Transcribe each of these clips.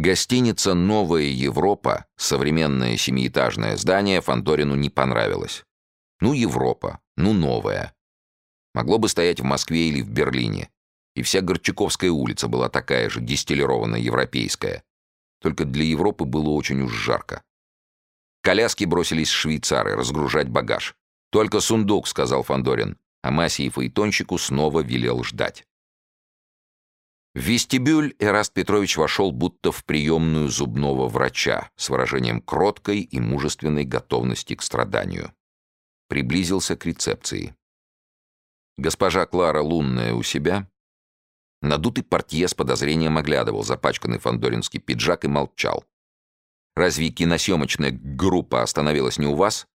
Гостиница «Новая Европа», современное семиэтажное здание, Фандорину не понравилось. Ну, Европа, ну, новая. Могло бы стоять в Москве или в Берлине. И вся Горчаковская улица была такая же, дистиллированная европейская. Только для Европы было очень уж жарко. Коляски бросились швейцары разгружать багаж. «Только сундук», — сказал Фандорин, а Масе и Фаэтончику снова велел ждать. В вестибюль Эраст Петрович вошел будто в приемную зубного врача с выражением кроткой и мужественной готовности к страданию. Приблизился к рецепции. Госпожа Клара Лунная у себя? Надутый портье с подозрением оглядывал запачканный фандоринский пиджак и молчал. «Разве киносъемочная группа остановилась не у вас?»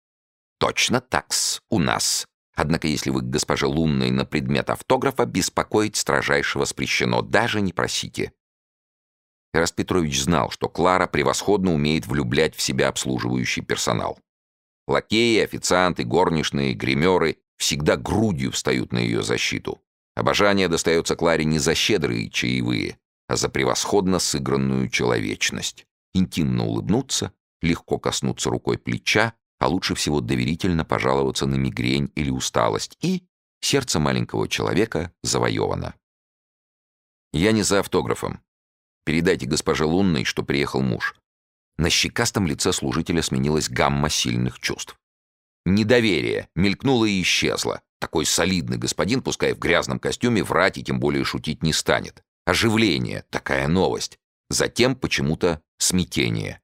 «Точно такс, у нас. Однако если вы к госпоже Лунной на предмет автографа, беспокоить строжайше воспрещено, даже не просите». Эраст Петрович знал, что Клара превосходно умеет влюблять в себя обслуживающий персонал. Лакеи, официанты, горничные, гримеры всегда грудью встают на ее защиту. Обожание достается Кларе не за щедрые чаевые, а за превосходно сыгранную человечность. Интимно улыбнуться, легко коснуться рукой плеча, а лучше всего доверительно пожаловаться на мигрень или усталость, и сердце маленького человека завоевано. «Я не за автографом. Передайте госпоже Лунной, что приехал муж». На щекастом лице служителя сменилась гамма сильных чувств. Недоверие мелькнуло и исчезло. Такой солидный господин, пускай в грязном костюме, врать и тем более шутить не станет. Оживление, такая новость. Затем почему-то смятение.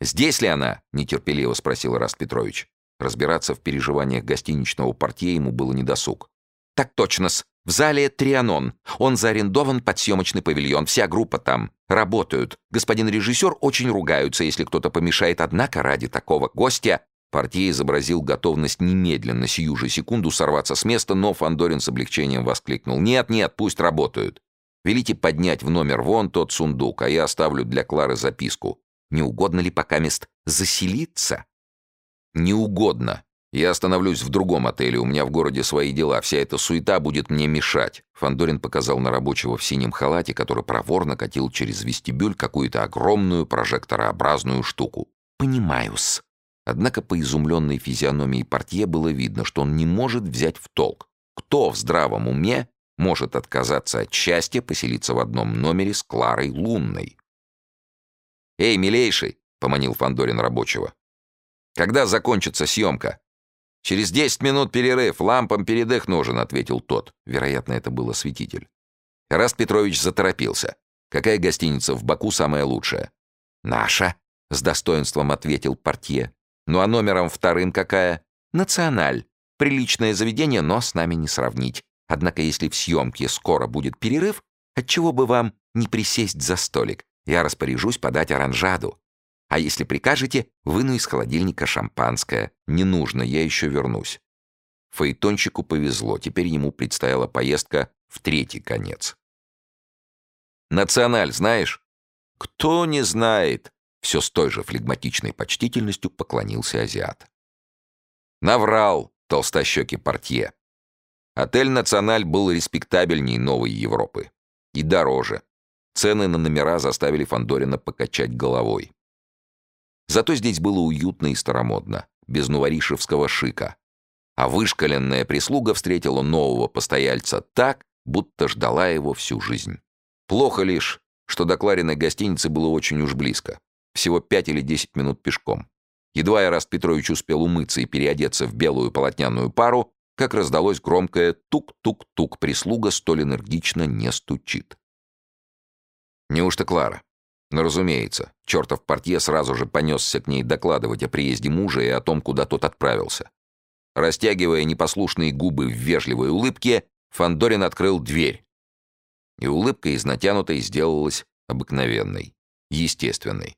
«Здесь ли она?» — нетерпеливо спросил Раст Петрович. Разбираться в переживаниях гостиничного портье ему было недосуг. «Так точно-с. В зале Трианон. Он заарендован под съемочный павильон. Вся группа там. Работают. Господин режиссер очень ругаются, если кто-то помешает. Однако ради такого гостя...» Портье изобразил готовность немедленно, сию же секунду, сорваться с места, но Фандорин с облегчением воскликнул. «Нет, нет, пусть работают. Велите поднять в номер вон тот сундук, а я оставлю для Клары записку. Не угодно ли пока мест заселиться? Не угодно. Я остановлюсь в другом отеле, у меня в городе свои дела, вся эта суета будет мне мешать. Фандорин показал на рабочего в синем халате, который проворно катил через вестибюль какую-то огромную прожекторообразную штуку. Понимаю-с. Однако по изумленной физиономии портье было видно, что он не может взять в толк. Кто в здравом уме может отказаться от счастья поселиться в одном номере с Кларой Лунной? «Эй, милейший!» — поманил Фандорин рабочего. «Когда закончится съемка?» «Через десять минут перерыв, лампам передых нужен», — ответил тот. Вероятно, это был осветитель. Раст Петрович заторопился. «Какая гостиница в Баку самая лучшая?» «Наша», — с достоинством ответил портье. «Ну а номером вторым какая?» «Националь. Приличное заведение, но с нами не сравнить. Однако если в съемке скоро будет перерыв, отчего бы вам не присесть за столик? Я распоряжусь подать оранжаду. А если прикажете, выну из холодильника шампанское. Не нужно, я еще вернусь». Фаэтончику повезло, теперь ему предстояла поездка в третий конец. «Националь знаешь?» «Кто не знает?» Все с той же флегматичной почтительностью поклонился азиат. Наврал толстощекий портье. Отель «Националь» был респектабельней новой Европы. И дороже. Цены на номера заставили Фандорина покачать головой. Зато здесь было уютно и старомодно, без нуворишевского шика. А вышкаленная прислуга встретила нового постояльца так, будто ждала его всю жизнь. Плохо лишь, что до Клариной гостиницы было очень уж близко. Всего пять или десять минут пешком. Едва Эраст Петрович успел умыться и переодеться в белую полотняную пару, как раздалось громкое «тук-тук-тук», прислуга столь энергично не стучит. Неужто Клара? Ну, разумеется. Чертов портье сразу же понесся к ней докладывать о приезде мужа и о том, куда тот отправился. Растягивая непослушные губы в вежливой улыбке, Фандорин открыл дверь. И улыбка из натянутой сделалась обыкновенной, естественной.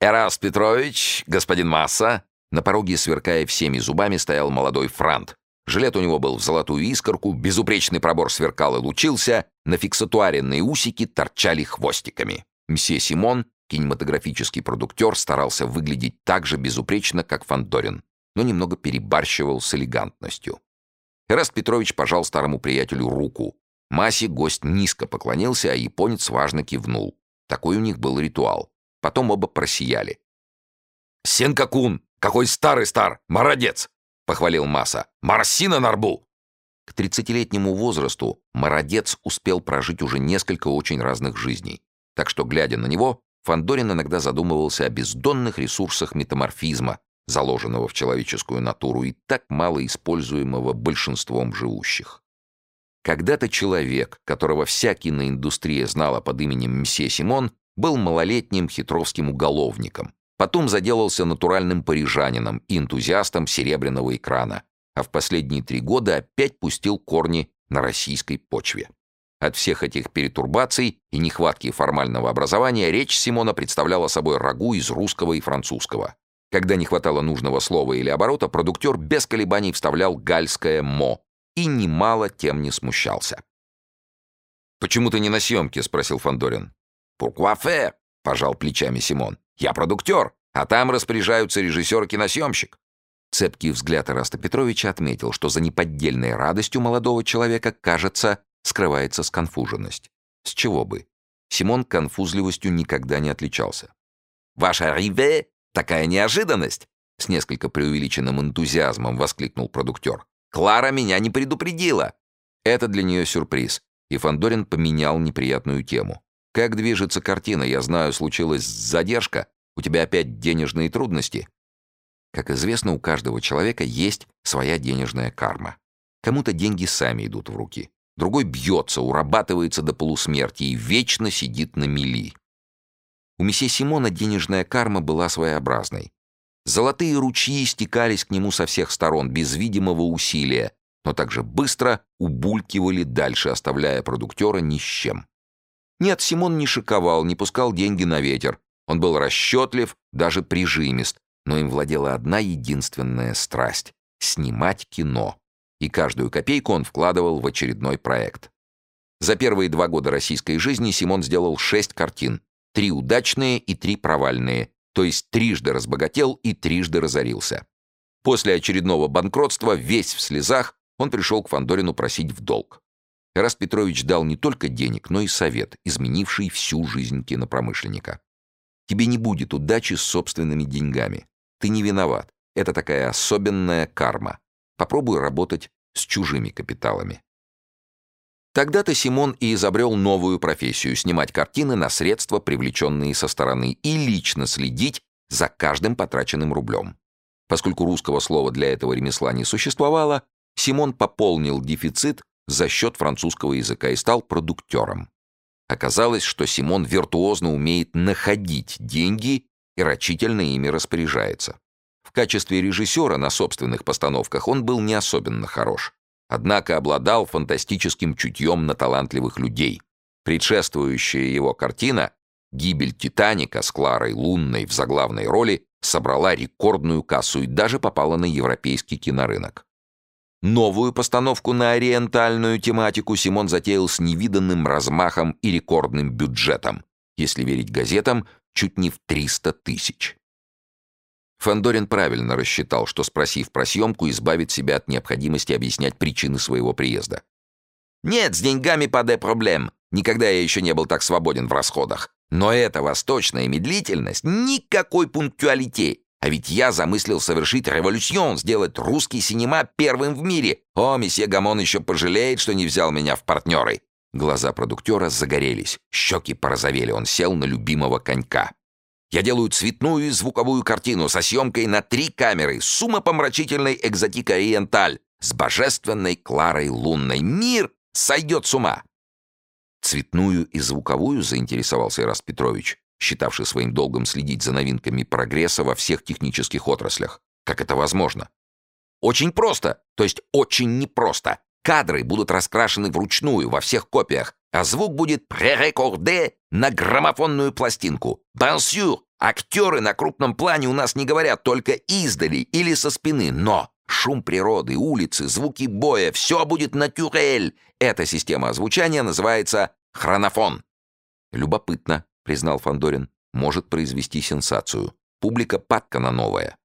«Эрас Петрович, господин Масса!» На пороге, сверкая всеми зубами, стоял молодой франт, Жилет у него был в золотую искорку, безупречный пробор сверкал и лучился, на фиксатуаренные усики торчали хвостиками. Мсье Симон, кинематографический продуктер, старался выглядеть так же безупречно, как Фандорин, но немного перебарщивал с элегантностью. Эраст Петрович пожал старому приятелю руку. Масе гость низко поклонился, а японец важно кивнул. Такой у них был ритуал. Потом оба просияли. «Сенкакун! Какой старый стар! Молодец!» — похвалил Маса. «Марсина нарбу!» К тридцатилетнему возрасту Мародец успел прожить уже несколько очень разных жизней. Так что, глядя на него, Фандорин иногда задумывался о бездонных ресурсах метаморфизма, заложенного в человеческую натуру и так мало используемого большинством живущих. Когда-то человек, которого вся киноиндустрия знала под именем Мсье Симон, был малолетним хитровским уголовником. Потом заделался натуральным парижанином и энтузиастом серебряного экрана, а в последние три года опять пустил корни на российской почве. От всех этих перетурбаций и нехватки формального образования речь Симона представляла собой рагу из русского и французского. Когда не хватало нужного слова или оборота, продуктер без колебаний вставлял гальское «мо», и немало тем не смущался. «Почему ты не на съемке?» — спросил Фандорин. «Pourquoi faire?» — пожал плечами Симон. «Я продуктер, а там распоряжаются режиссер и киносъемщик». Цепкий взгляд Ираста Петровича отметил, что за неподдельной радостью молодого человека, кажется, скрывается сконфуженность. С чего бы? Симон конфузливостью никогда не отличался. «Ваша риве? Такая неожиданность!» С несколько преувеличенным энтузиазмом воскликнул продуктер. Клара меня не предупредила. Это для нее сюрприз. И Фандорин поменял неприятную тему. Как движется картина, я знаю, случилась задержка. У тебя опять денежные трудности. Как известно, у каждого человека есть своя денежная карма. Кому-то деньги сами идут в руки. Другой бьется, урабатывается до полусмерти и вечно сидит на мели. У месье Симона денежная карма была своеобразной. Золотые ручьи стекались к нему со всех сторон, без видимого усилия, но также быстро убулькивали дальше, оставляя продуктера ни с чем. Нет, Симон не шиковал, не пускал деньги на ветер. Он был расчетлив, даже прижимист, но им владела одна единственная страсть — снимать кино. И каждую копейку он вкладывал в очередной проект. За первые два года российской жизни Симон сделал шесть картин. Три удачные и три провальные, то есть трижды разбогател и трижды разорился. После очередного банкротства, весь в слезах, он пришел к Фандорину просить в долг. Эраст Петрович дал не только денег, но и совет, изменивший всю жизнь кинопромышленника. Тебе не будет удачи с собственными деньгами. Ты не виноват. Это такая особенная карма. Попробуй работать с чужими капиталами. Тогда-то Симон и изобрел новую профессию — снимать картины на средства, привлеченные со стороны, и лично следить за каждым потраченным рублем. Поскольку русского слова для этого ремесла не существовало, Симон пополнил дефицит за счет французского языка и стал продуктером. Оказалось, что Симон виртуозно умеет находить деньги и рачительно ими распоряжается. В качестве режиссера на собственных постановках он был не особенно хорош однако обладал фантастическим чутьем на талантливых людей. Предшествующая его картина «Гибель Титаника» с Кларой Лунной в заглавной роли собрала рекордную кассу и даже попала на европейский кинорынок. Новую постановку на ориентальную тематику Симон затеял с невиданным размахом и рекордным бюджетом, если верить газетам, чуть не в 300 тысяч. Фандорин правильно рассчитал, что, спросив про съемку, избавит себя от необходимости объяснять причины своего приезда. «Нет, с деньгами паде проблем. Никогда я еще не был так свободен в расходах. Но эта восточная медлительность — никакой пунктуалите. А ведь я замыслил совершить революцион, сделать русский синема первым в мире. О, месье Гамон еще пожалеет, что не взял меня в партнеры». Глаза продуктера загорелись, щеки порозовели, он сел на любимого конька. Я делаю цветную и звуковую картину со съемкой на три камеры с умопомрачительной экзотикой ориенталь, с божественной Кларой Лунной. Мир сойдет с ума!» «Цветную и звуковую?» — заинтересовался Ираст Петрович, считавший своим долгом следить за новинками прогресса во всех технических отраслях. «Как это возможно?» «Очень просто, то есть очень непросто. Кадры будут раскрашены вручную во всех копиях, а звук будет пререкорде на граммофонную пластинку. Бансюр, актеры на крупном плане у нас не говорят только издали или со спины, но шум природы, улицы, звуки боя — все будет натюрель. Эта система озвучания называется хронофон. «Любопытно», — признал Фандорин, — «может произвести сенсацию. Публика падка на новое».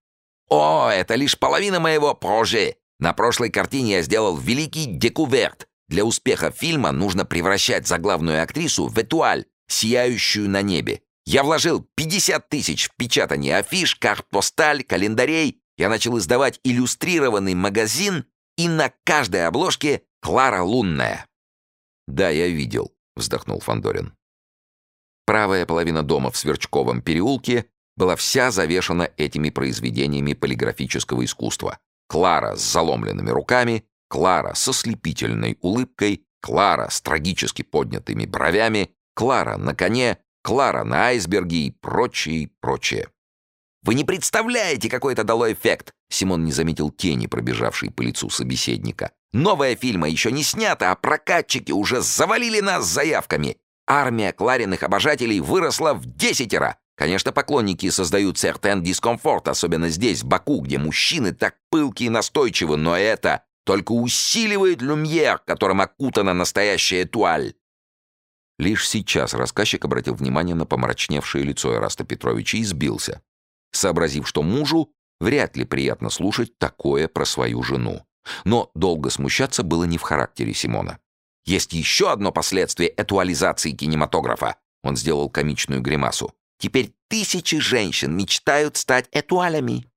«О, это лишь половина моего проже. На прошлой картине я сделал великий декуверт. Для успеха фильма нужно превращать заглавную актрису в этуаль, сияющую на небе. Я вложил 50 тысяч в печатание афиш, карт-посталь, календарей. Я начал издавать иллюстрированный магазин, и на каждой обложке Клара Лунная. «Да, я видел», — вздохнул Фандорин. Правая половина дома в Сверчковом переулке была вся завешана этими произведениями полиграфического искусства. Клара с заломленными руками, Клара со слепительной улыбкой, Клара с трагически поднятыми бровями, Клара на коне, Клара на айсберге и прочее, прочее. «Вы не представляете, какой это дало эффект!» Симон не заметил тени, пробежавшей по лицу собеседника. «Новая фильма еще не снята, а прокатчики уже завалили нас заявками. Армия Клариных обожателей выросла в десятеро. Конечно, поклонники создают сертен дискомфорт, особенно здесь, в Баку, где мужчины так пылки и настойчивы, но это только усиливает люмьер, которым окутана настоящая туаль. Лишь сейчас рассказчик обратил внимание на помрачневшее лицо Ираста Петровича и сбился, сообразив, что мужу вряд ли приятно слушать такое про свою жену. Но долго смущаться было не в характере Симона. Есть еще одно последствие этуализации кинематографа. Он сделал комичную гримасу. Теперь тысячи женщин мечтают стать этуалями.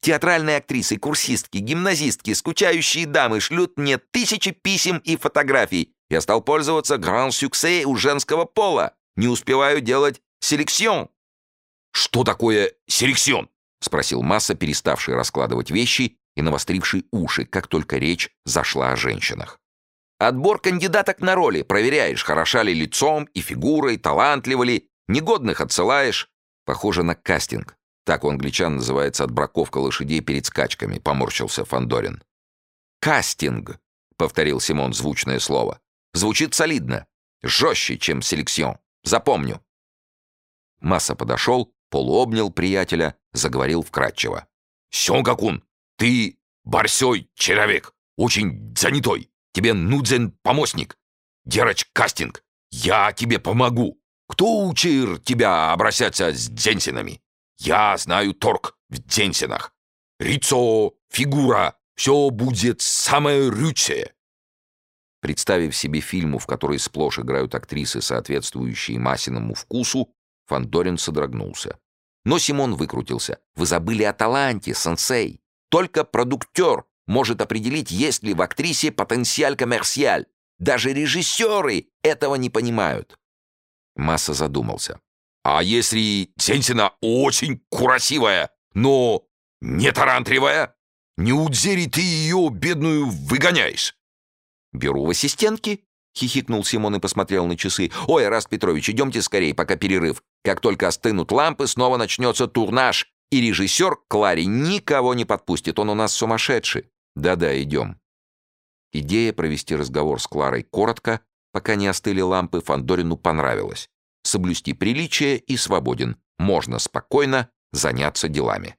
Театральные актрисы, курсистки, гимназистки, скучающие дамы шлют мне тысячи писем и фотографий. Я стал пользоваться гран-сюксе у женского пола. Не успеваю делать селекцион. «Что такое селекцион?» — спросил Масса, переставший раскладывать вещи и навостривший уши, как только речь зашла о женщинах. «Отбор кандидаток на роли. Проверяешь, хороша ли лицом и фигурой, талантлива ли. Негодных отсылаешь. Похоже на кастинг. Так у англичан называется отбраковка лошадей перед скачками, поморщился Фандорин. Кастинг, повторил Симон звучное слово. Звучит солидно. Жестче, чем селекцион. Запомню. Масса подошел, полуобнял приятеля, заговорил вкратчиво. «Сёнгакун, ты барсёй человек, очень занятой. Тебе нужен помощник. Делать кастинг. Я тебе помогу. Кто учил тебя обращаться с дзенсинами? Я знаю торг в дзенсинах. Лицо, фигура, все будет самое лучшее. Представив себе фильму, в которой сплошь играют актрисы, соответствующие Масиному вкусу, Фандорин содрогнулся. Но Симон выкрутился. «Вы забыли о таланте, сенсей. Только продуктер может определить, есть ли в актрисе потенциаль коммерциаль. Даже режиссеры этого не понимают. Масса задумался. «А если Сенсина очень красивая, но не тарантливая? Не удзери ты ее, бедную, выгоняешь?» «Беру в ассистентки», — хихикнул Симон и посмотрел на часы. «Ой, Раст Петрович, идемте скорее, пока перерыв. Как только остынут лампы, снова начнется турнаж, и режиссер к Кларе никого не подпустит, он у нас сумасшедший». «Да-да, идем». Идея провести разговор с Кларой коротко Пока не остыли лампы, Фандорину понравилось. Соблюсти приличие и свободен. Можно спокойно заняться делами.